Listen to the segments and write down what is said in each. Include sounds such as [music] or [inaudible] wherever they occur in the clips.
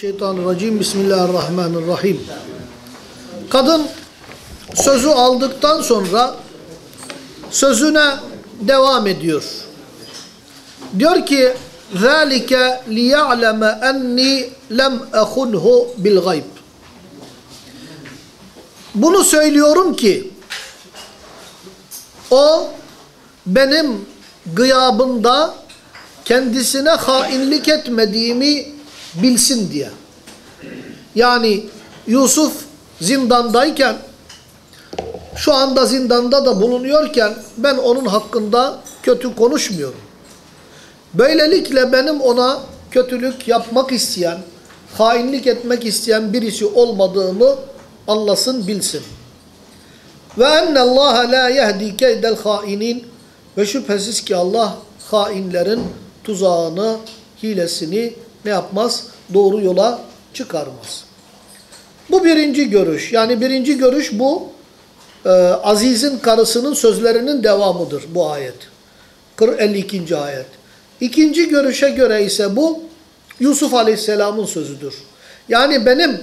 Şeytanirracim Bismillahirrahmanirrahim. Kadın sözü aldıktan sonra sözüne devam ediyor. Diyor ki: "Zalike liya'leme enni lem ahunhu bil gayb." Bunu söylüyorum ki o benim gıyabımda kendisine hainlik etmediğimi bilsin diye. Yani Yusuf zindandayken şu anda zindanda da bulunuyorken ben onun hakkında kötü konuşmuyorum. Böylelikle benim ona kötülük yapmak isteyen, hainlik etmek isteyen birisi olmadığımı anlasın, bilsin. Ve ennallaha la yehdi keydel hainin ve şüphesiz ki Allah hainlerin tuzağını, hilesini ne yapmaz? Doğru yola çıkarmaz. Bu birinci görüş. Yani birinci görüş bu e, Aziz'in karısının sözlerinin devamıdır bu ayet. 52. ayet. İkinci görüşe göre ise bu Yusuf Aleyhisselam'ın sözüdür. Yani benim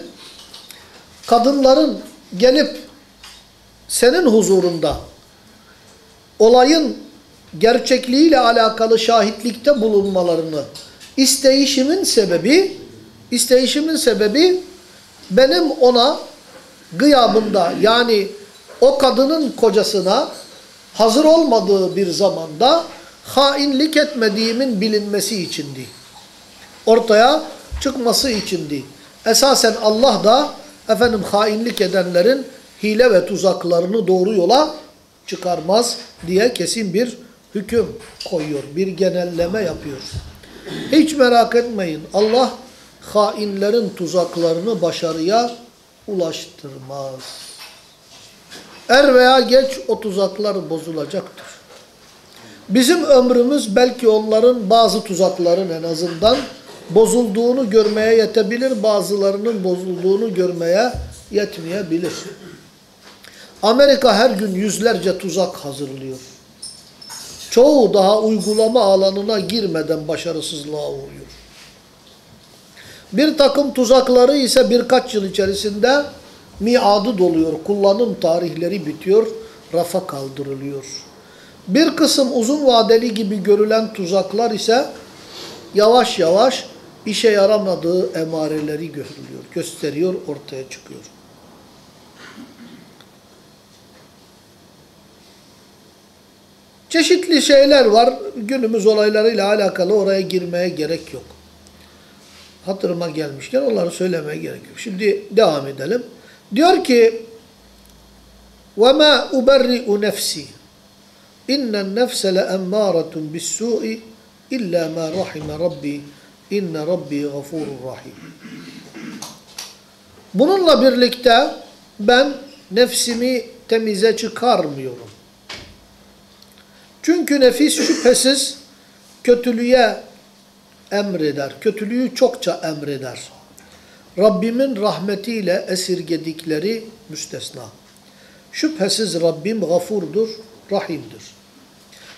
kadınların gelip senin huzurunda olayın gerçekliğiyle alakalı şahitlikte bulunmalarını isteyişimin sebebi isteyişimin sebebi benim ona gıyabında yani o kadının kocasına hazır olmadığı bir zamanda hainlik etmediğimin bilinmesi içindi. Ortaya çıkması içindi. Esasen Allah da efendim hainlik edenlerin hile ve tuzaklarını doğru yola çıkarmaz diye kesin bir hüküm koyuyor. Bir genelleme yapıyor. Hiç merak etmeyin. Allah hainlerin tuzaklarını başarıya ulaştırmaz. Er veya geç o tuzaklar bozulacaktır. Bizim ömrümüz belki onların bazı tuzakların en azından bozulduğunu görmeye yetebilir, bazılarının bozulduğunu görmeye yetmeyebilir. Amerika her gün yüzlerce tuzak hazırlıyor. Çoğu daha uygulama alanına girmeden başarısızlığa uğruyor. Bir takım tuzakları ise birkaç yıl içerisinde miadı doluyor. Kullanım tarihleri bitiyor, rafa kaldırılıyor. Bir kısım uzun vadeli gibi görülen tuzaklar ise yavaş yavaş işe yaramadığı emareleri görülüyor, gösteriyor, ortaya çıkıyor. Çeşitli şeyler var. Günümüz olaylarıyla alakalı oraya girmeye gerek yok. Hatırıma gelmişken onları söylemeye gerek yok. Şimdi devam edelim. Diyor ki وَمَا اُبَرِّئُ نَفْسِي اِنَّ النَّفْسَ لَاَمَّارَةٌ بِالسُّٰءِ اِلَّا مَا رَحِمَ رَبِّي اِنَّ رَبِّي غَفُورٌ رَحِيمٌ Bununla birlikte ben nefsimi temize çıkarmıyorum. Çünkü nefis şüphesiz kötülüğe emreder. Kötülüğü çokça emreder. Rabbimin rahmetiyle esirgedikleri müstesna. Şüphesiz Rabbim gafurdur, rahimdir.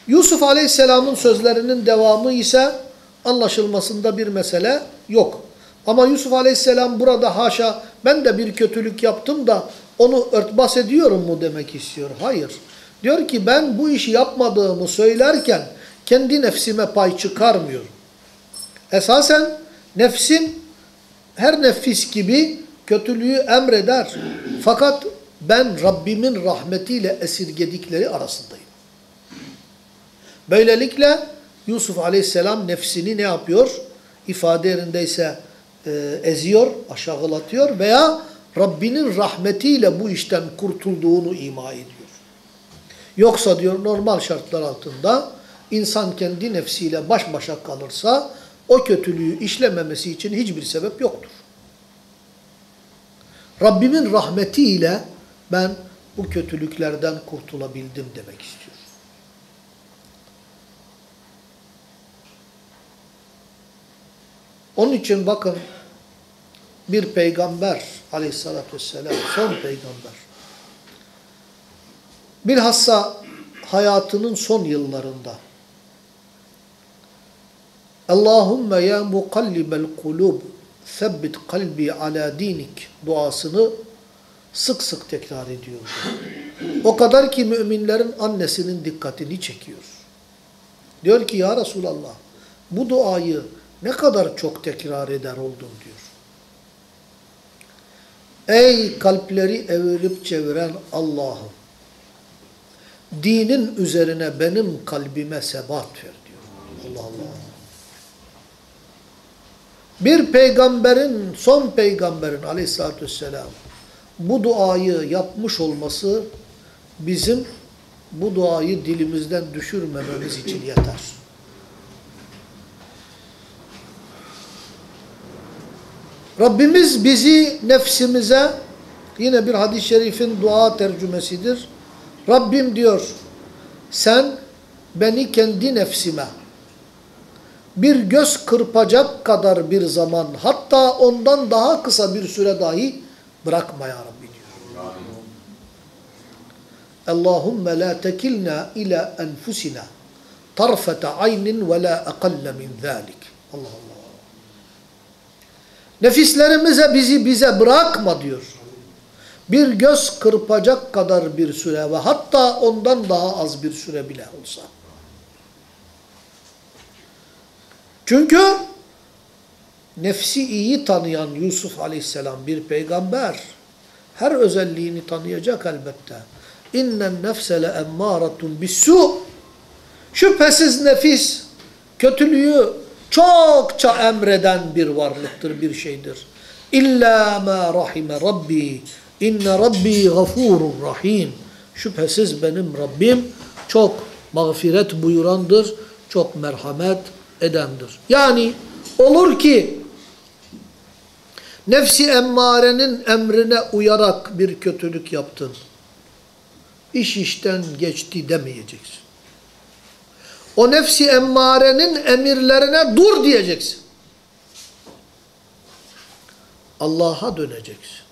Yusuf Aleyhisselam'ın sözlerinin devamı ise anlaşılmasında bir mesele yok. Ama Yusuf Aleyhisselam burada haşa ben de bir kötülük yaptım da onu örtbas ediyorum mu demek istiyor. Hayır. Diyor ki ben bu işi yapmadığımı söylerken kendi nefsime pay çıkarmıyorum. Esasen nefsin her nefis gibi kötülüğü emreder. Fakat ben Rabbimin rahmetiyle esirgedikleri arasındayım. Böylelikle Yusuf aleyhisselam nefsini ne yapıyor? İfade yerindeyse e, eziyor, aşağılatıyor veya Rabbinin rahmetiyle bu işten kurtulduğunu ima ediyor. Yoksa diyor normal şartlar altında insan kendi nefsiyle baş başa kalırsa o kötülüğü işlememesi için hiçbir sebep yoktur. Rabbimin rahmetiyle ben bu kötülüklerden kurtulabildim demek istiyor. Onun için bakın bir peygamber aleyhissalatü vesselam son peygamber bilhassa hayatının son yıllarında Allahümme ya mukallibel kulub Sebbit kalbi ala dinik duasını sık sık tekrar ediyordu. O kadar ki müminlerin annesinin dikkatini çekiyor. Diyor ki ya Resulallah bu duayı ne kadar çok tekrar eder oldun diyor. Ey kalpleri evirip çeviren Allah'ım dinin üzerine benim kalbime sebat ver diyor. Allah Allah. Bir peygamberin, son peygamberin aleyhissalatü vesselam bu duayı yapmış olması bizim bu duayı dilimizden düşürmememiz için yeter. Rabbimiz bizi nefsimize yine bir hadis-i şerifin dua tercümesidir. Rabbim diyor sen beni kendi nefsime bir göz kırpacak kadar bir zaman hatta ondan daha kısa bir süre dahi bırakma ya Rabbi diyor. Allahümme la tekilna ila enfusina tarfete aynin ve la ekalle min zalik. Allah Allah. Nefislerimize bizi bize bırakma diyor. Bir göz kırpacak kadar bir süre ve hatta ondan daha az bir süre bile olsa. Çünkü nefsi iyi tanıyan Yusuf aleyhisselam bir peygamber. Her özelliğini tanıyacak elbette. İnnen nefse le emmâratun bissu. Şüphesiz nefis kötülüğü çokça emreden bir varlıktır, bir şeydir. İlla ma rahime rabbi. İnne rabbi gafurur rahim. Şüphesiz benim Rabbim çok mağfiret buyurandır, çok merhamet edendir. Yani olur ki nefsi emmarenin emrine uyarak bir kötülük yaptın. İş işten geçti demeyeceksin. O nefsi emmarenin emirlerine dur diyeceksin. Allah'a döneceksin.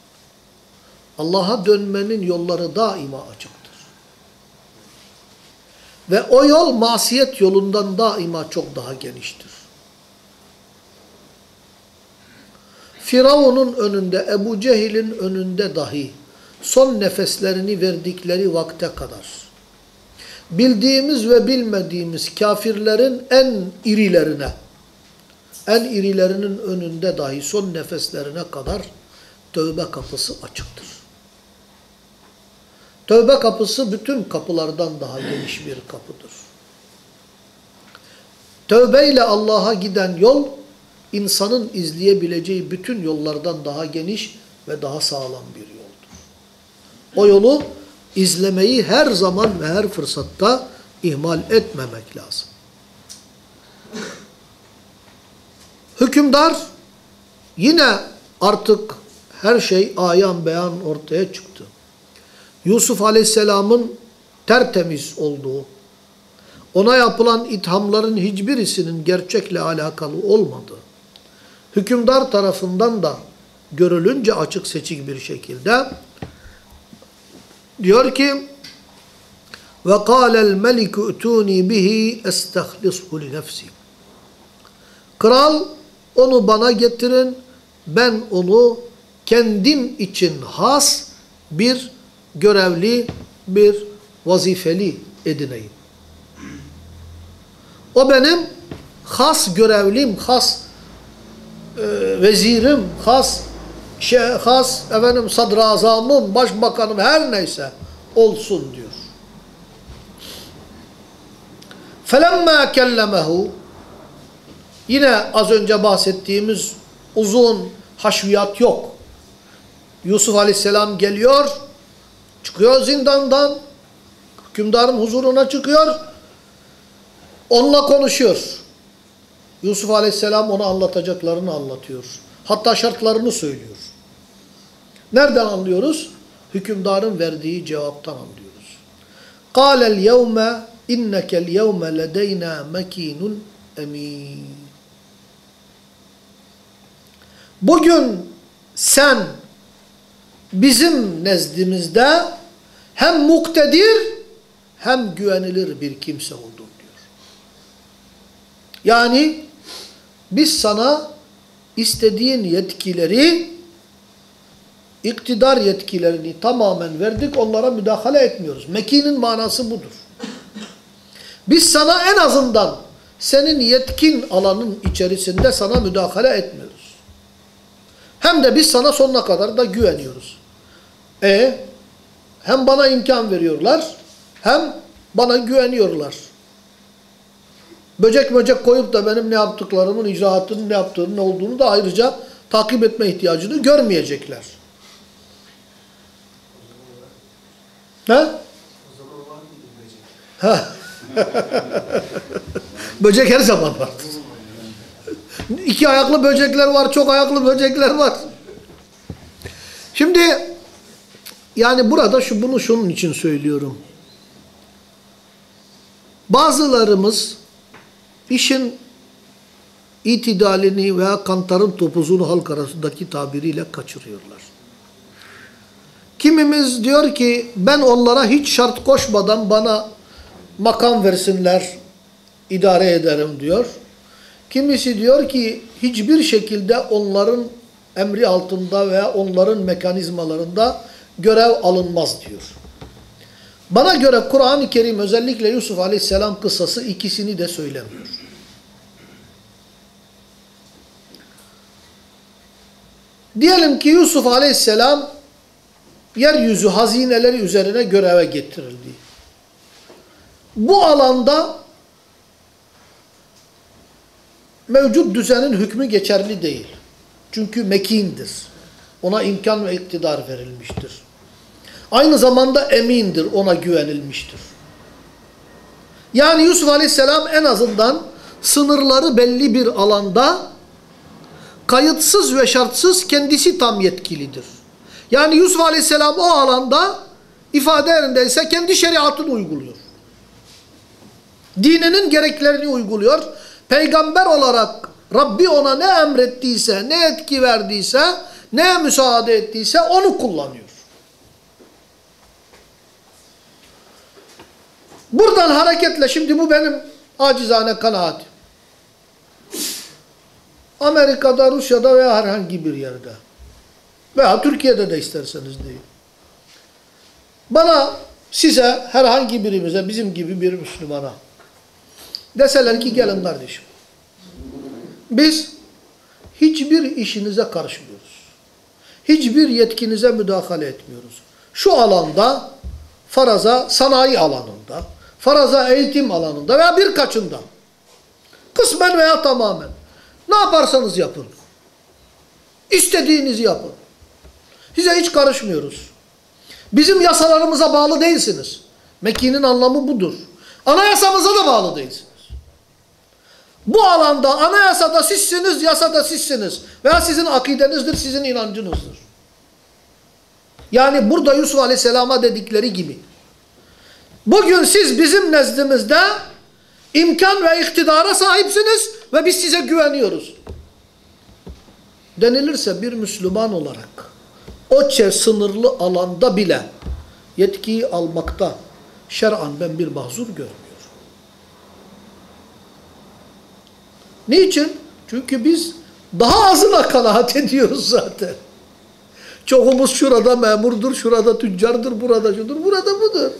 Allah'a dönmenin yolları daima açıktır. Ve o yol masiyet yolundan daima çok daha geniştir. Firavun'un önünde, Ebu Cehil'in önünde dahi son nefeslerini verdikleri vakte kadar bildiğimiz ve bilmediğimiz kafirlerin en irilerine, en irilerinin önünde dahi son nefeslerine kadar tövbe kapısı açıktır. Tövbe kapısı bütün kapılardan daha geniş bir kapıdır. Tövbe ile Allah'a giden yol, insanın izleyebileceği bütün yollardan daha geniş ve daha sağlam bir yoldur. O yolu izlemeyi her zaman ve her fırsatta ihmal etmemek lazım. Hükümdar yine artık her şey ayan beyan ortaya çıktı. Yusuf Aleyhisselam'ın tertemiz olduğu, ona yapılan ithamların hiçbirisinin gerçekle alakalı olmadığı, hükümdar tarafından da görülünce açık seçik bir şekilde diyor ki ve kâlel meliku utuni bihi estahlishu li nefsi. Kral onu bana getirin ben onu kendim için has bir görevli bir vazifeli edineyim. O benim has görevlim, has e, vezirim, has şey, has efendim sadrazamım, başbakanım her neyse olsun diyor. Felemma kellemehu yine az önce bahsettiğimiz uzun haşviyat yok. Yusuf Aleyhisselam geliyor çıkıyor zindandan, hükümdarın huzuruna çıkıyor, onunla konuşuyor. Yusuf Aleyhisselam ona anlatacaklarını anlatıyor. Hatta şartlarını söylüyor. Nereden anlıyoruz? Hükümdarın verdiği cevaptan anlıyoruz. قَالَ الْيَوْمَ اِنَّكَ الْيَوْمَ لَدَيْنَا مَك۪ينٌ اَم۪ينٌ Bugün sen bizim nezdimizde hem muktedir hem güvenilir bir kimse oldun diyor. Yani biz sana istediğin yetkileri iktidar yetkilerini tamamen verdik onlara müdahale etmiyoruz. Mekinin manası budur. Biz sana en azından senin yetkin alanın içerisinde sana müdahale etmiyoruz. Hem de biz sana sonuna kadar da güveniyoruz. E hem bana imkan veriyorlar hem bana güveniyorlar. Böcek böcek koyup da benim ne yaptıklarımın, icraatının ne yaptığının ne olduğunu da ayrıca takip etme ihtiyacını görmeyecekler. He? Ha. [laughs] Böcek her zaman var. İki ayaklı böcekler var, çok ayaklı böcekler var. Şimdi yani burada şu bunu şunun için söylüyorum. Bazılarımız işin itidalini veya kantarın topuzunu halk arasındaki tabiriyle kaçırıyorlar. Kimimiz diyor ki ben onlara hiç şart koşmadan bana makam versinler, idare ederim diyor. Kimisi diyor ki hiçbir şekilde onların emri altında veya onların mekanizmalarında görev alınmaz diyor. Bana göre Kur'an-ı Kerim özellikle Yusuf Aleyhisselam kıssası ikisini de söylemiyor. Diyelim ki Yusuf Aleyhisselam yeryüzü hazineleri üzerine göreve getirildi. Bu alanda mevcut düzenin hükmü geçerli değil. Çünkü mekindir. Ona imkan ve iktidar verilmiştir. Aynı zamanda emindir, ona güvenilmiştir. Yani Yusuf Aleyhisselam en azından sınırları belli bir alanda kayıtsız ve şartsız kendisi tam yetkilidir. Yani Yusuf Aleyhisselam o alanda ifade yerindeyse kendi şeriatını uyguluyor. Dininin gereklerini uyguluyor. Peygamber olarak Rabbi ona ne emrettiyse, ne etki verdiyse, ne müsaade ettiyse onu kullanıyor. Buradan hareketle şimdi bu benim acizane kanaatim. Amerika'da, Rusya'da veya herhangi bir yerde veya Türkiye'de de isterseniz deyin. Bana, size, herhangi birimize, bizim gibi bir Müslümana deseler ki gelin kardeşim. Biz hiçbir işinize karışmıyoruz. Hiçbir yetkinize müdahale etmiyoruz. Şu alanda, faraza sanayi alanında, faraza eğitim alanında veya birkaçında, kısmen veya tamamen ne yaparsanız yapın. İstediğinizi yapın. Size hiç karışmıyoruz. Bizim yasalarımıza bağlı değilsiniz. Mekki'nin anlamı budur. Anayasamıza da bağlı değilsiniz. Bu alanda anayasada sizsiniz, yasada sizsiniz. Veya sizin akidenizdir, sizin inancınızdır. Yani burada Yusuf Aleyhisselam'a dedikleri gibi. Bugün siz bizim nezdimizde imkan ve iktidara sahipsiniz ve biz size güveniyoruz. Denilirse bir Müslüman olarak o sınırlı alanda bile yetkiyi almakta şer'an ben bir mahzur görmüyorum. Niçin? Çünkü biz daha azına kanaat [laughs] ediyoruz zaten. Çoğumuz şurada memurdur, şurada tüccardır, burada şudur, burada budur.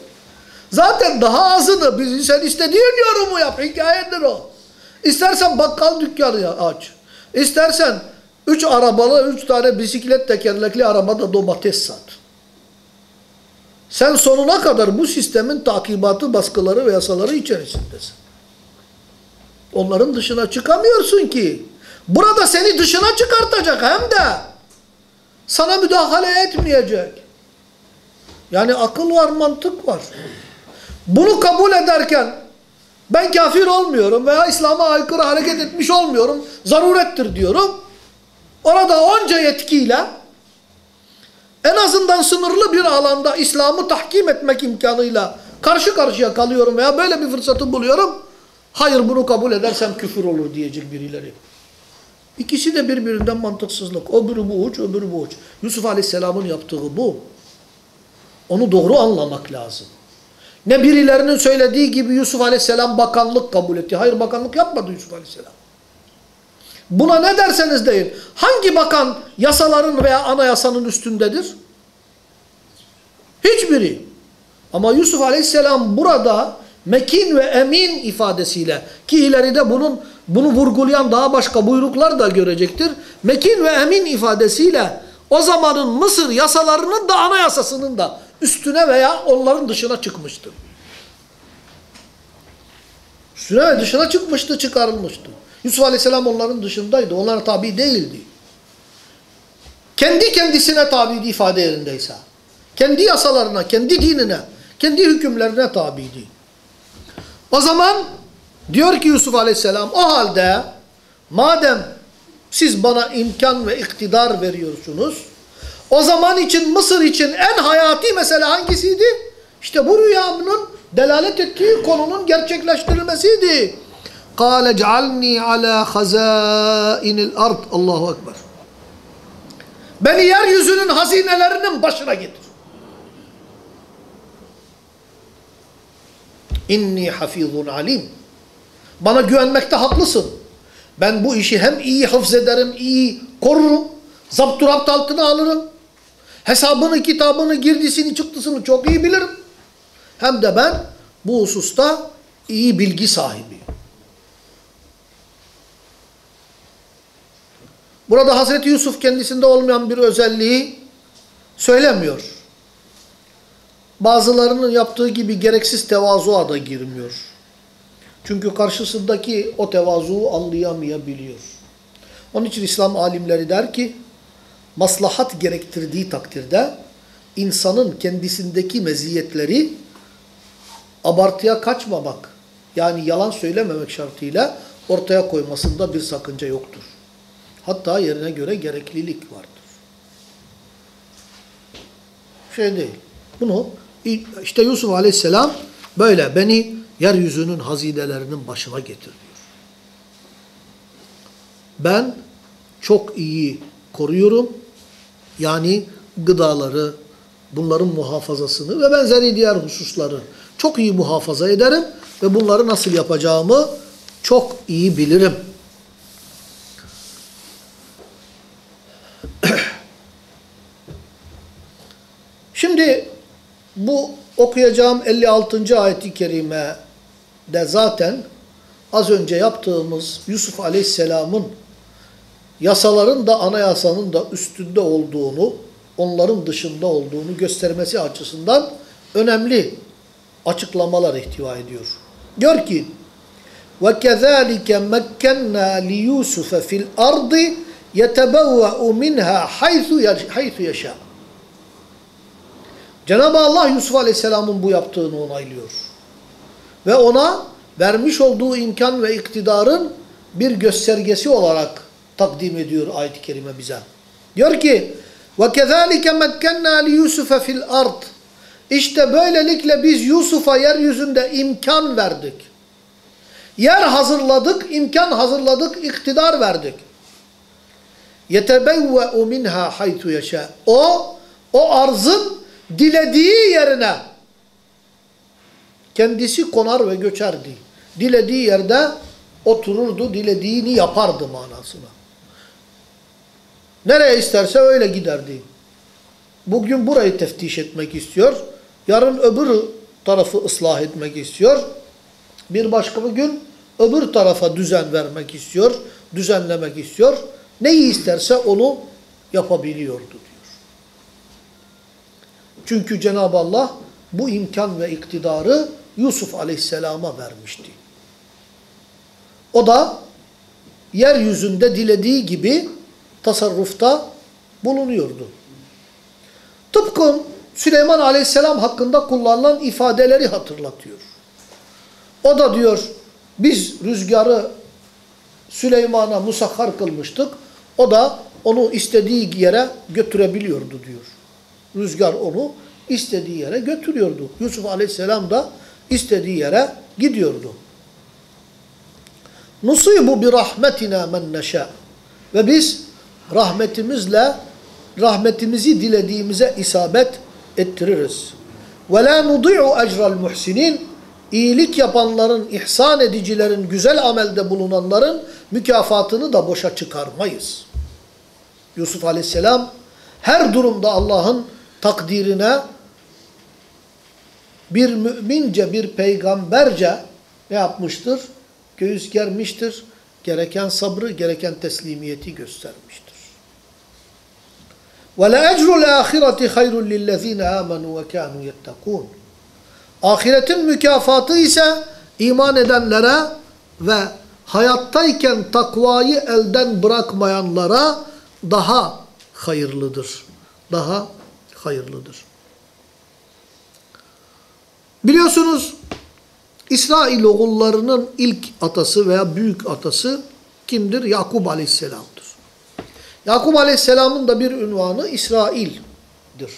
Zaten daha azını biz sen istediğin yorumu yap. Hikayedir o. İstersen bakkal dükkanı aç. İstersen üç arabalı, üç tane bisiklet tekerlekli arabada domates sat. Sen sonuna kadar bu sistemin takibatı, baskıları ve yasaları içerisindesin. Onların dışına çıkamıyorsun ki. Burada seni dışına çıkartacak hem de sana müdahale etmeyecek. Yani akıl var, mantık var. Bunu kabul ederken ben kafir olmuyorum veya İslam'a aykırı hareket etmiş olmuyorum. Zarurettir diyorum. Orada onca yetkiyle en azından sınırlı bir alanda İslam'ı tahkim etmek imkanıyla karşı karşıya kalıyorum veya böyle bir fırsatı buluyorum. Hayır bunu kabul edersem küfür olur diyecek birileri. İkisi de birbirinden mantıksızlık. Öbürü bu uç, öbürü bu uç. Yusuf Aleyhisselam'ın yaptığı bu. Onu doğru anlamak lazım. Ne birilerinin söylediği gibi Yusuf Aleyhisselam bakanlık kabul etti. Hayır bakanlık yapmadı Yusuf Aleyhisselam. Buna ne derseniz deyin. Hangi bakan yasaların veya anayasanın üstündedir? Hiçbiri. Ama Yusuf Aleyhisselam burada mekin ve emin ifadesiyle ki ileride bunun bunu vurgulayan daha başka buyruklar da görecektir. Mekin ve emin ifadesiyle o zamanın Mısır yasalarının da anayasasının da üstüne veya onların dışına çıkmıştır. Üstüne ve dışına çıkmıştı, çıkarılmıştı. Yusuf Aleyhisselam onların dışındaydı. Onlara tabi değildi. Kendi kendisine tabiydi ifade yerindeyse. Kendi yasalarına, kendi dinine, kendi hükümlerine tabiydi. O zaman diyor ki Yusuf Aleyhisselam o halde madem siz bana imkan ve iktidar veriyorsunuz o zaman için Mısır için en hayati mesele hangisiydi? İşte bu rüyamın delalet ettiği konunun gerçekleştirilmesiydi. قَالَ جَعَلْنِي عَلَى خَزَائِنِ الْأَرْضِ Allahu Ekber. Beni yeryüzünün hazinelerinin başına getir. İnni hafizun alim. Bana güvenmekte haklısın. Ben bu işi hem iyi hafzederim, iyi korurum, zapturapt altına alırım. Hesabını, kitabını, girdisini, çıktısını çok iyi bilirim. Hem de ben bu hususta iyi bilgi sahibiyim. Burada Hazreti Yusuf kendisinde olmayan bir özelliği söylemiyor. Bazılarının yaptığı gibi gereksiz tevazuğa da girmiyor. Çünkü karşısındaki o tevazuğu anlayamayabiliyor. Onun için İslam alimleri der ki, maslahat gerektirdiği takdirde insanın kendisindeki meziyetleri abartıya kaçmamak, yani yalan söylememek şartıyla ortaya koymasında bir sakınca yoktur. Hatta yerine göre gereklilik vardır. Şey değil. Bunu işte Yusuf Aleyhisselam böyle beni yeryüzünün hazinelerinin başına getir. Ben çok iyi koruyorum. Yani gıdaları, bunların muhafazasını ve benzeri diğer hususları çok iyi muhafaza ederim ve bunları nasıl yapacağımı çok iyi bilirim. [clears throat] Şimdi bu okuyacağım 56. ayeti kerime de zaten az önce yaptığımız Yusuf Aleyhisselam'ın yasaların da anayasanın da üstünde olduğunu, onların dışında olduğunu göstermesi açısından önemli açıklamalar ihtiva ediyor. Diyor ki وَكَذَٰلِكَ مَكَّنَّا لِيُوسُفَ فِي الْأَرْضِ يَتَبَوَّأُ مِنْهَا حَيْثُ يَشَاءُ Cenab-ı Allah Yusuf Aleyhisselam'ın bu yaptığını onaylıyor. Ve ona vermiş olduğu imkan ve iktidarın bir göstergesi olarak takdim ediyor ayet-i kerime bize. Diyor ki وَكَذَٰلِكَ مَكَّنَّا لِيُوسُفَ فِي الْأَرْضِ İşte böylelikle biz Yusuf'a yeryüzünde imkan verdik. Yer hazırladık, imkan hazırladık, iktidar verdik. يَتَبَوَّأُ مِنْهَا حَيْتُ يَشَاءُ O, o arzın dilediği yerine kendisi konar ve göçerdi. Dilediği yerde otururdu, dilediğini yapardı manasına. Nereye isterse öyle giderdi. Bugün burayı teftiş etmek istiyor. Yarın öbür tarafı ıslah etmek istiyor. Bir başka bir gün öbür tarafa düzen vermek istiyor. Düzenlemek istiyor. Neyi isterse onu yapabiliyordu diyor. Çünkü Cenab-ı Allah bu imkan ve iktidarı Yusuf Aleyhisselam'a vermişti. O da yeryüzünde dilediği gibi tasarrufta bulunuyordu. Tıpkı Süleyman Aleyhisselam hakkında kullanılan ifadeleri hatırlatıyor. O da diyor biz rüzgarı Süleyman'a musakhar kılmıştık. O da onu istediği yere götürebiliyordu diyor. Rüzgar onu istediği yere götürüyordu. Yusuf Aleyhisselam da istediği yere gidiyordu. Nusibu bi rahmetina men neşâ. Ve biz rahmetimizle rahmetimizi dilediğimize isabet ettiririz. Ve la nudi'u ecral muhsinin iyilik yapanların, ihsan edicilerin, güzel amelde bulunanların mükafatını da boşa çıkarmayız. Yusuf aleyhisselam her durumda Allah'ın takdirine bir mümince, bir peygamberce ne yapmıştır? Göğüs germiştir. Gereken sabrı, gereken teslimiyeti göstermiştir. Ve le ecrul ahireti hayrun lillezine amenu ve kânu yettekûn. Ahiretin mükafatı ise iman edenlere ve hayattayken takvayı elden bırakmayanlara daha hayırlıdır. Daha hayırlıdır. Biliyorsunuz İsrailoğullarının ilk atası veya büyük atası kimdir? Yakub aleyhisselamdır. Yakub aleyhisselamın da bir ünvanı İsrail'dir.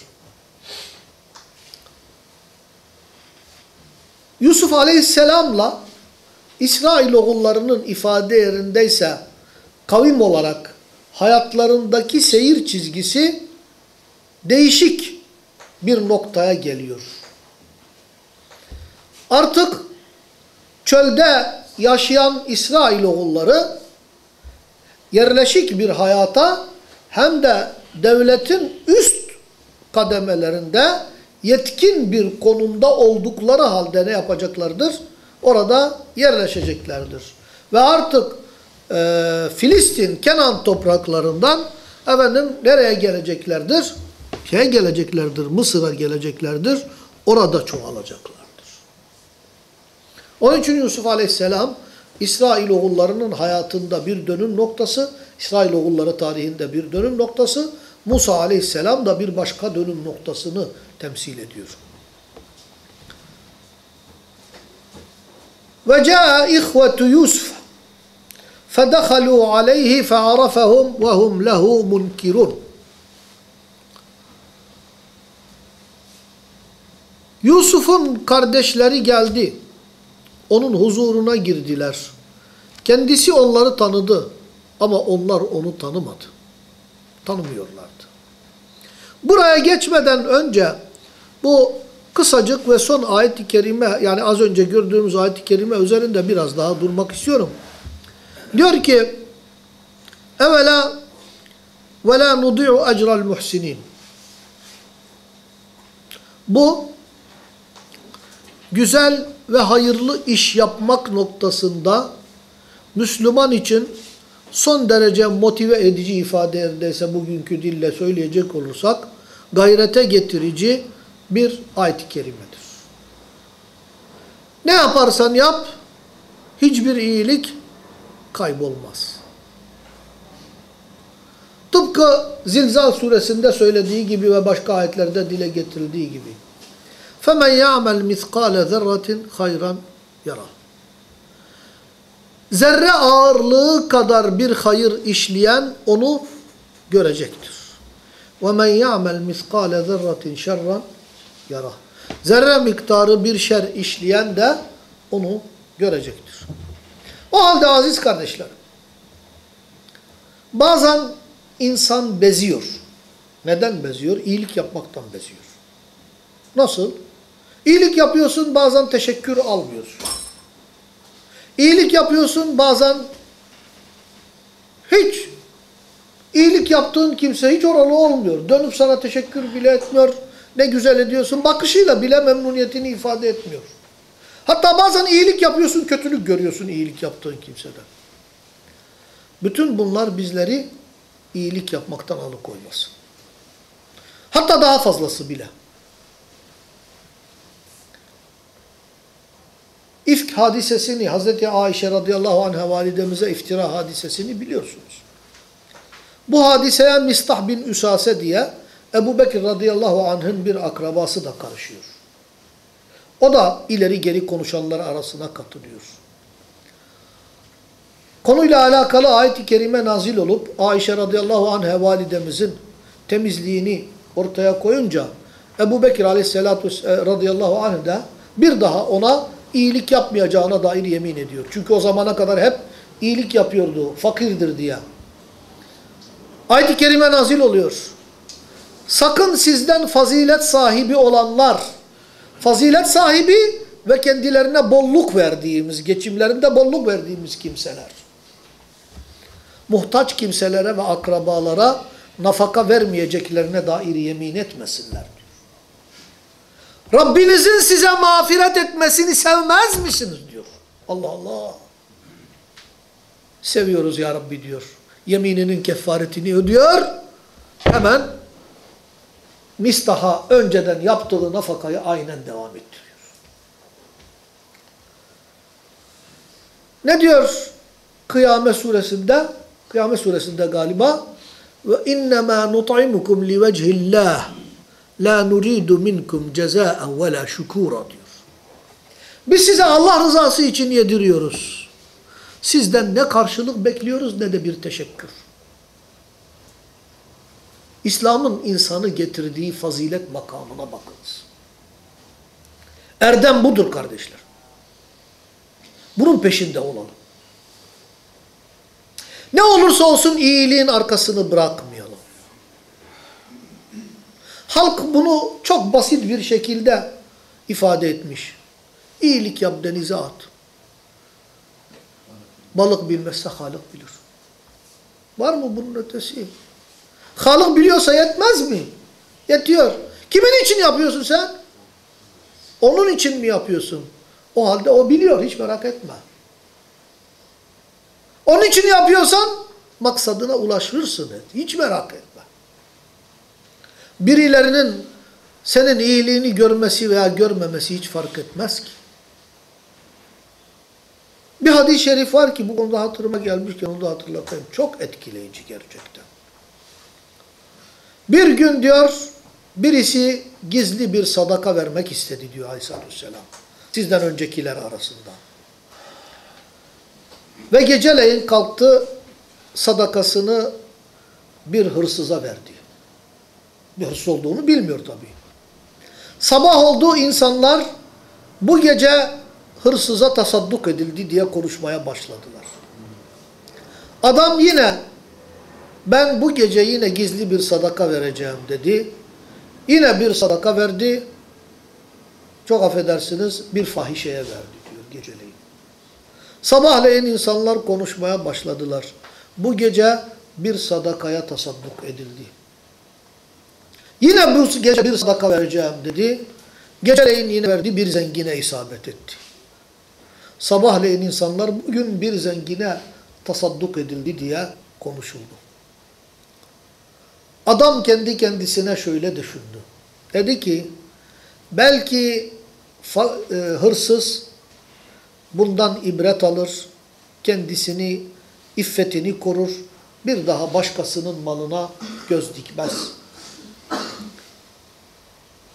Yusuf aleyhisselamla İsrail oğullarının ifade yerindeyse kavim olarak hayatlarındaki seyir çizgisi değişik bir noktaya geliyor. Artık çölde yaşayan İsrail oğulları yerleşik bir hayata hem de devletin üst kademelerinde yetkin bir konumda oldukları halde ne yapacaklardır? Orada yerleşeceklerdir. Ve artık e, Filistin, Kenan topraklarından efendim nereye geleceklerdir? Şeye geleceklerdir, Mısır'a geleceklerdir. Orada çoğalacaklardır. Onun için Yusuf Aleyhisselam İsrail oğullarının hayatında bir dönüm noktası, İsrail oğulları tarihinde bir dönüm noktası, Musa Aleyhisselam da bir başka dönüm noktasını temsil ediyor. Ve caa ihvetu Yusuf فَدَخَلُوا عَلَيْهِ فَعَرَفَهُمْ وَهُمْ لَهُ مُنْكِرُونَ Yusuf'un kardeşleri geldi. Onun huzuruna girdiler. Kendisi onları tanıdı ama onlar onu tanımadı. Tanımıyorlardı. Buraya geçmeden önce bu kısacık ve son ayet-i kerime yani az önce gördüğümüz ayet-i kerime üzerinde biraz daha durmak istiyorum. Diyor ki evvela ve la nudi'u ecral muhsinin. Bu güzel ve hayırlı iş yapmak noktasında Müslüman için son derece motive edici ifade ederse bugünkü dille söyleyecek olursak gayrete getirici bir ayet-i kerimedir. Ne yaparsan yap hiçbir iyilik kaybolmaz. Tıpkı Zilzal suresinde söylediği gibi ve başka ayetlerde dile getirildiği gibi. فَمَنْ يَعْمَلْ مِثْقَالَ ذَرَّةٍ خَيْرًا يَرَى Zerre ağırlığı kadar bir hayır işleyen onu görecektir. وَمَنْ يَعْمَلْ مِثْقَالَ ذَرَّةٍ شَرًّا يَرَى Zerre miktarı bir şer işleyen de onu görecektir. O halde aziz kardeşlerim, bazen insan beziyor. Neden beziyor? İyilik yapmaktan beziyor. Nasıl? İyilik yapıyorsun bazen teşekkür almıyorsun. İyilik yapıyorsun bazen hiç iyilik yaptığın kimse hiç oralı olmuyor. Dönüp sana teşekkür bile etmiyor. Ne güzel ediyorsun. Bakışıyla bile memnuniyetini ifade etmiyor. Hatta bazen iyilik yapıyorsun, kötülük görüyorsun iyilik yaptığın kimseden. Bütün bunlar bizleri iyilik yapmaktan alıkoymaz. Hatta daha fazlası bile. İfk hadisesini, Hazreti Ayşe radıyallahu anh'a validemize iftira hadisesini biliyorsunuz. Bu hadiseye Mistah bin Üsase diye Ebu Bekir radıyallahu anh'ın bir akrabası da karışıyor. O da ileri geri konuşanlar arasına katılıyor. Konuyla alakalı ayet-i kerime nazil olup Ayşe radıyallahu anh'a validemizin temizliğini ortaya koyunca Ebu Bekir aleyhissalatü radıyallahu anh da bir daha ona iyilik yapmayacağına dair yemin ediyor. Çünkü o zamana kadar hep iyilik yapıyordu, fakirdir diye. Ayet-i kerime nazil oluyor. Sakın sizden fazilet sahibi olanlar, fazilet sahibi ve kendilerine bolluk verdiğimiz, geçimlerinde bolluk verdiğimiz kimseler. Muhtaç kimselere ve akrabalara nafaka vermeyeceklerine dair yemin etmesinler. Rabbinizin size mağfiret etmesini sevmez misiniz diyor. Allah Allah. Seviyoruz ya Rabbi diyor. Yemininin kefaretini ödüyor. Hemen mistaha önceden yaptığı nafakayı aynen devam ettiriyor. Ne diyor Kıyamet suresinde? Kıyamet suresinde galiba ve innemâ nut'imukum li vechillah la nuridu minkum cezâen ve la şukûra diyor. Biz size Allah rızası için yediriyoruz. Sizden ne karşılık bekliyoruz ne de bir teşekkür. İslam'ın insanı getirdiği fazilet makamına bakınız. Erdem budur kardeşler. Bunun peşinde olalım. Ne olursa olsun iyiliğin arkasını bırakmayalım. Halk bunu çok basit bir şekilde ifade etmiş. İyilik yap denize at. Balık bilmezse Halık bilir. Var mı bunun ötesi? Halık biliyorsa yetmez mi? Yetiyor. Kimin için yapıyorsun sen? Onun için mi yapıyorsun? O halde o biliyor hiç merak etme. Onun için yapıyorsan maksadına ulaşırsın. Hiç merak etme. Birilerinin senin iyiliğini görmesi veya görmemesi hiç fark etmez ki. Bir hadis-i şerif var ki bu konuda hatırıma gelmişken onu da hatırlatayım. Çok etkileyici gerçekten. Bir gün diyor birisi gizli bir sadaka vermek istedi diyor Aleyhisselatü. Sizden öncekiler arasında. Ve geceleyin kalktı sadakasını bir hırsıza verdi. Bir hırsız olduğunu bilmiyor tabii. Sabah oldu insanlar bu gece hırsıza tasadduk edildi diye konuşmaya başladılar. Adam yine ben bu gece yine gizli bir sadaka vereceğim dedi. Yine bir sadaka verdi. Çok affedersiniz bir fahişeye verdi diyor geceleyin. Sabahleyin insanlar konuşmaya başladılar. Bu gece bir sadakaya tasadduk edildi. Yine bu gece bir sadaka vereceğim dedi. Geceleyin yine verdi bir zengine isabet etti. Sabahleyin insanlar bugün bir zengine tasadduk edildi diye konuşuldu. Adam kendi kendisine şöyle düşündü. Dedi ki belki e, hırsız bundan ibret alır, kendisini, iffetini korur, bir daha başkasının malına göz dikmez.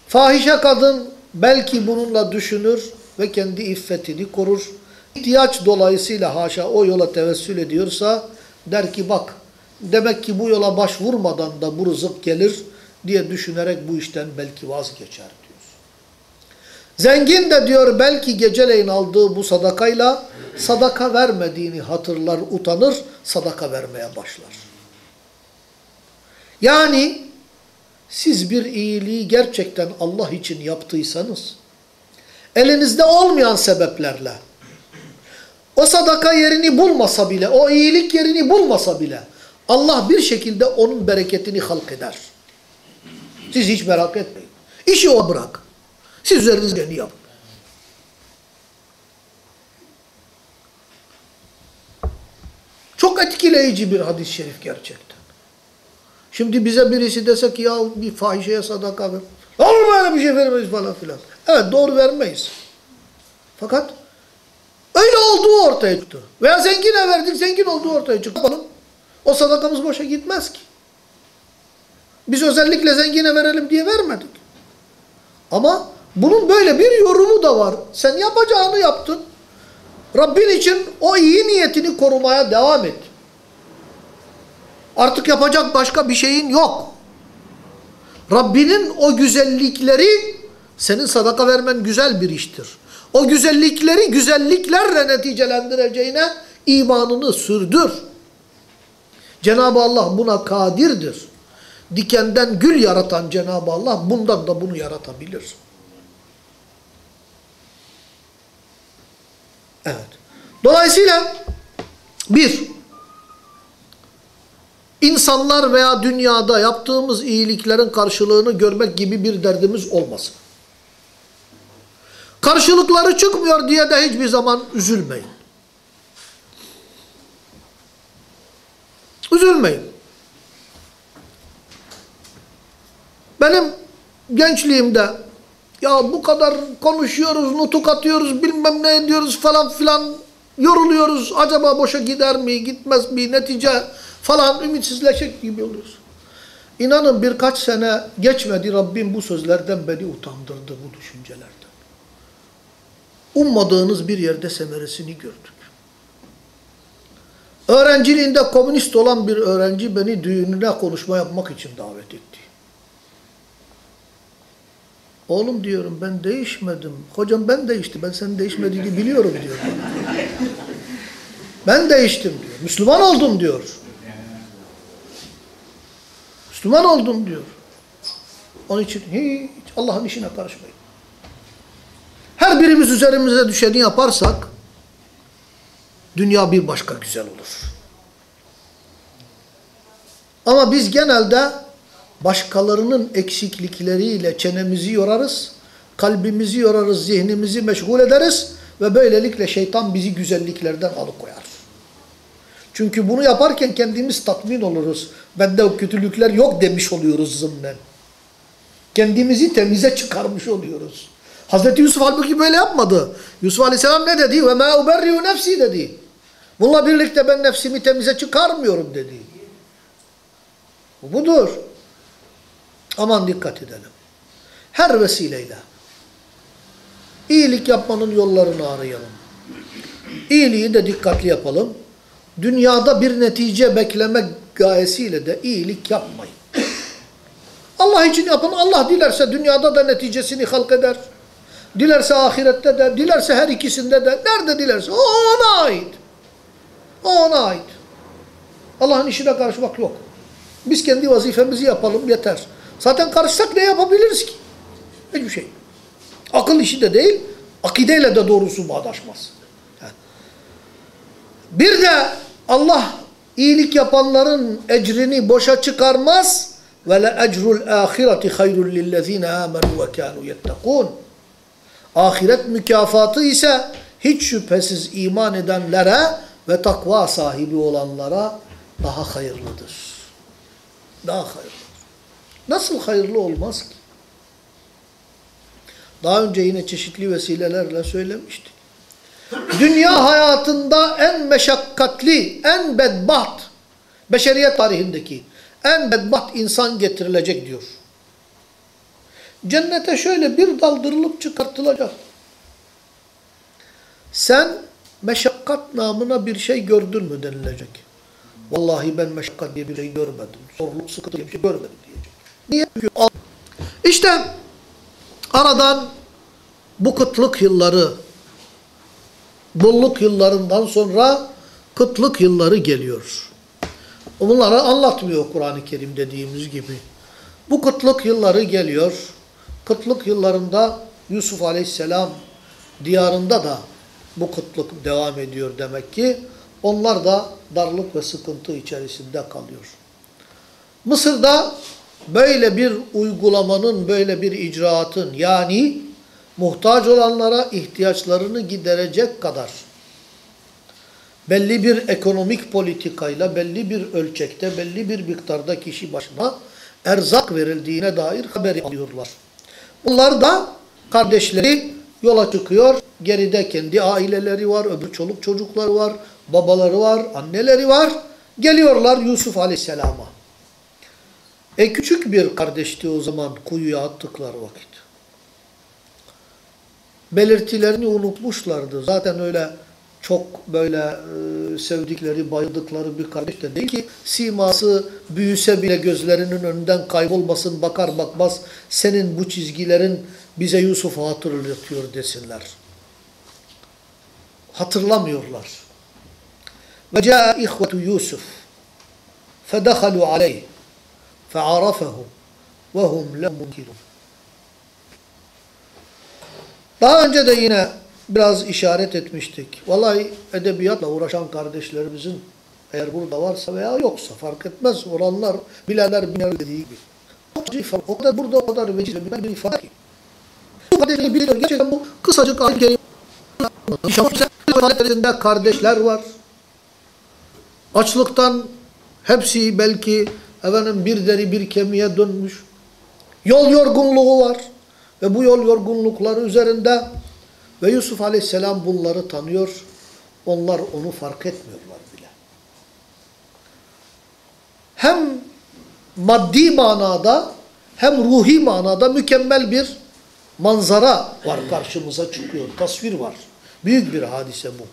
Fahişe kadın belki bununla düşünür ve kendi iffetini korur. İhtiyaç dolayısıyla haşa o yola tevessül ediyorsa der ki bak demek ki bu yola başvurmadan da bu rızık gelir diye düşünerek bu işten belki vazgeçer diyor. Zengin de diyor belki geceleyin aldığı bu sadakayla sadaka vermediğini hatırlar, utanır, sadaka vermeye başlar. Yani siz bir iyiliği gerçekten Allah için yaptıysanız, elinizde olmayan sebeplerle, o sadaka yerini bulmasa bile, o iyilik yerini bulmasa bile, Allah bir şekilde onun bereketini halk eder. Siz hiç merak etmeyin. İşi o bırak. Siz üzerinizde yapın. Çok etkileyici bir hadis-i şerif gerçekten. Şimdi bize birisi dese ki ya bir fahişeye sadaka ver. Olur böyle bir şey vermeyiz falan filan. Evet doğru vermeyiz. Fakat öyle olduğu ortaya çıktı. Veya zengine verdik zengin olduğu ortaya çıktı. Yapalım. O sadakamız boşa gitmez ki. Biz özellikle zengine verelim diye vermedik. Ama bunun böyle bir yorumu da var. Sen yapacağını yaptın. Rabbin için o iyi niyetini korumaya devam et. Artık yapacak başka bir şeyin yok. Rabbinin o güzellikleri senin sadaka vermen güzel bir iştir. O güzellikleri güzelliklerle neticelendireceğine imanını sürdür. Cenab-ı Allah buna kadirdir. Dikenden gül yaratan Cenab-ı Allah bundan da bunu yaratabilir. Evet. Dolayısıyla bir, insanlar veya dünyada yaptığımız iyiliklerin karşılığını görmek gibi bir derdimiz olmasın. Karşılıkları çıkmıyor diye de hiçbir zaman üzülmeyin. Üzülmeyin. Benim gençliğimde ya bu kadar konuşuyoruz, nutuk atıyoruz, bilmem ne ediyoruz falan filan yoruluyoruz. Acaba boşa gider mi, gitmez mi, netice falan ümitsizleşecek gibi oluyoruz. İnanın birkaç sene geçmedi Rabbim bu sözlerden beni utandırdı bu düşüncelerden. Ummadığınız bir yerde semeresini gördük. Öğrenciliğinde komünist olan bir öğrenci beni düğününe konuşma yapmak için davet etti. Oğlum diyorum ben değişmedim. Hocam ben değiştim. Ben senin değişmediğini biliyorum diyor. Ben değiştim diyor. Müslüman oldum diyor. Müslüman oldum diyor. Onun için hiç Allah'ın işine karışmayın. Her birimiz üzerimize düşeni yaparsak dünya bir başka güzel olur. Ama biz genelde başkalarının eksiklikleriyle çenemizi yorarız, kalbimizi yorarız, zihnimizi meşgul ederiz ve böylelikle şeytan bizi güzelliklerden alıkoyar. Çünkü bunu yaparken kendimiz tatmin oluruz. Bende o kötülükler yok demiş oluyoruz zımnen. Kendimizi temize çıkarmış oluyoruz. Hazreti Yusuf halbuki böyle yapmadı. Yusuf Aleyhisselam ne dedi? Ve ma uberriu nefsi dedi. Bununla birlikte ben nefsimi temize çıkarmıyorum dedi. Bu budur. Aman dikkat edelim. Her vesileyle iyilik yapmanın yollarını arayalım. İyiliği de dikkatli yapalım. Dünyada bir netice beklemek gayesiyle de iyilik yapmayın. Allah için yapın. Allah dilerse dünyada da neticesini halk eder. Dilerse ahirette de, dilerse her ikisinde de, nerede dilerse o ona ait. O ona ait. Allah'ın işine karışmak yok. Biz kendi vazifemizi yapalım yeter. Zaten karışsak ne yapabiliriz ki? Hiçbir şey. Akıl işi de değil, akideyle de doğrusu bağdaşmaz. Bir de Allah iyilik yapanların ecrini boşa çıkarmaz. Ve le ecrul ahireti hayrul lillezine amenu ve kanu yettekûn. Ahiret mükafatı ise hiç şüphesiz iman edenlere ve takva sahibi olanlara daha hayırlıdır. Daha hayırlıdır. Nasıl hayırlı olmaz ki? Daha önce yine çeşitli vesilelerle söylemiştik. Dünya hayatında en meşakkatli, en bedbaht, beşeriyet tarihindeki en bedbaht insan getirilecek diyor. Cennete şöyle bir daldırılıp çıkartılacak. Sen meşakkat namına bir şey gördün mü denilecek. Vallahi ben meşakkat diye bir şey görmedim. Zorluk, sıkıntı diye bir şey görmedim diyecek. Niye? Çünkü aradan bu kıtlık yılları, bolluk yıllarından sonra kıtlık yılları geliyor. Bunları anlatmıyor Kur'an-ı Kerim dediğimiz gibi. Bu kıtlık yılları geliyor. Kıtlık yıllarında Yusuf Aleyhisselam diyarında da bu kıtlık devam ediyor demek ki. Onlar da darlık ve sıkıntı içerisinde kalıyor. Mısır'da böyle bir uygulamanın, böyle bir icraatın yani muhtaç olanlara ihtiyaçlarını giderecek kadar belli bir ekonomik politikayla, belli bir ölçekte, belli bir miktarda kişi başına erzak verildiğine dair haberi alıyorlar. Bunlar da kardeşleri yola çıkıyor. Geride kendi aileleri var, öbür çoluk çocukları var, babaları var, anneleri var. Geliyorlar Yusuf Aleyhisselam'a. E küçük bir kardeşti o zaman kuyuya attıkları vakit. Belirtilerini unutmuşlardı. Zaten öyle çok böyle e, sevdikleri, bayıldıkları bir kardeş de değil ki siması büyüse bile gözlerinin önünden kaybolmasın bakar bakmaz senin bu çizgilerin bize Yusuf'u hatırlatıyor desinler. Hatırlamıyorlar. Ve caa ihvetu Yusuf fedehalu aleyh fe'arafahum ve hum lem munkirun. Daha önce de yine biraz işaret etmiştik. Vallahi edebiyatla uğraşan kardeşlerimizin eğer burada varsa veya yoksa fark etmez. Oranlar, bilenler bilenler dediği gibi. O kadar ifade- O kadar burada o kadar vecihle bilen bir ifade ki. Bu kardeşleri biliyor. Gerçekten bu kısacık ayet. İfadelerinde kardeşler var. Açlıktan hepsi belki efendim bir deri bir kemiğe dönmüş. Yol yorgunluğu var. Ve bu yol yorgunlukları üzerinde ve Yusuf Aleyhisselam bunları tanıyor. Onlar onu fark etmiyorlar bile. Hem maddi manada hem ruhi manada mükemmel bir manzara var karşımıza çıkıyor. Tasvir var. Büyük bir hadise bu.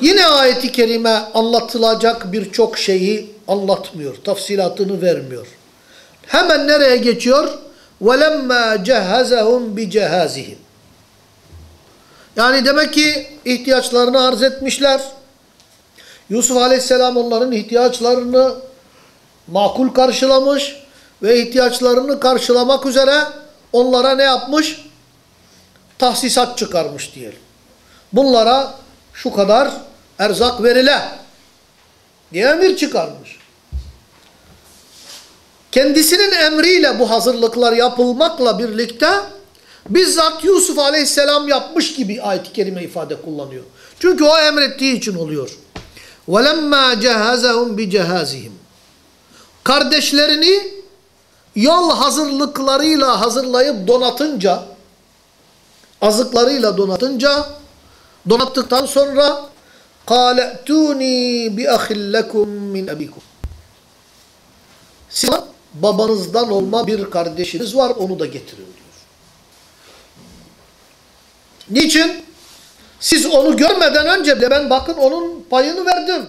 Yine ayeti kerime anlatılacak birçok şeyi anlatmıyor. Tafsilatını vermiyor. Hemen nereye geçiyor? وَلَمَّا جَهَّزَهُمْ بِجَهَازِهِمْ Yani demek ki ihtiyaçlarını arz etmişler. Yusuf Aleyhisselam onların ihtiyaçlarını makul karşılamış ve ihtiyaçlarını karşılamak üzere onlara ne yapmış? Tahsisat çıkarmış diyelim. Bunlara şu kadar erzak verile diye emir çıkarmış. Kendisinin emriyle bu hazırlıklar yapılmakla birlikte bizzat Yusuf Aleyhisselam yapmış gibi ayet-i kerime ifade kullanıyor. Çünkü o emrettiği için oluyor. وَلَمَّا جَهَزَهُمْ بِجَهَازِهِمْ Kardeşlerini yol hazırlıklarıyla hazırlayıp donatınca, azıklarıyla donatınca, donattıktan sonra قَالَ اَتُونِي بِأَخِلْ لَكُمْ مِنْ أَبِكُمْ Size babanızdan olma bir kardeşiniz var, onu da getirin diyor. Niçin? Siz onu görmeden önce bile ben bakın onun payını verdim.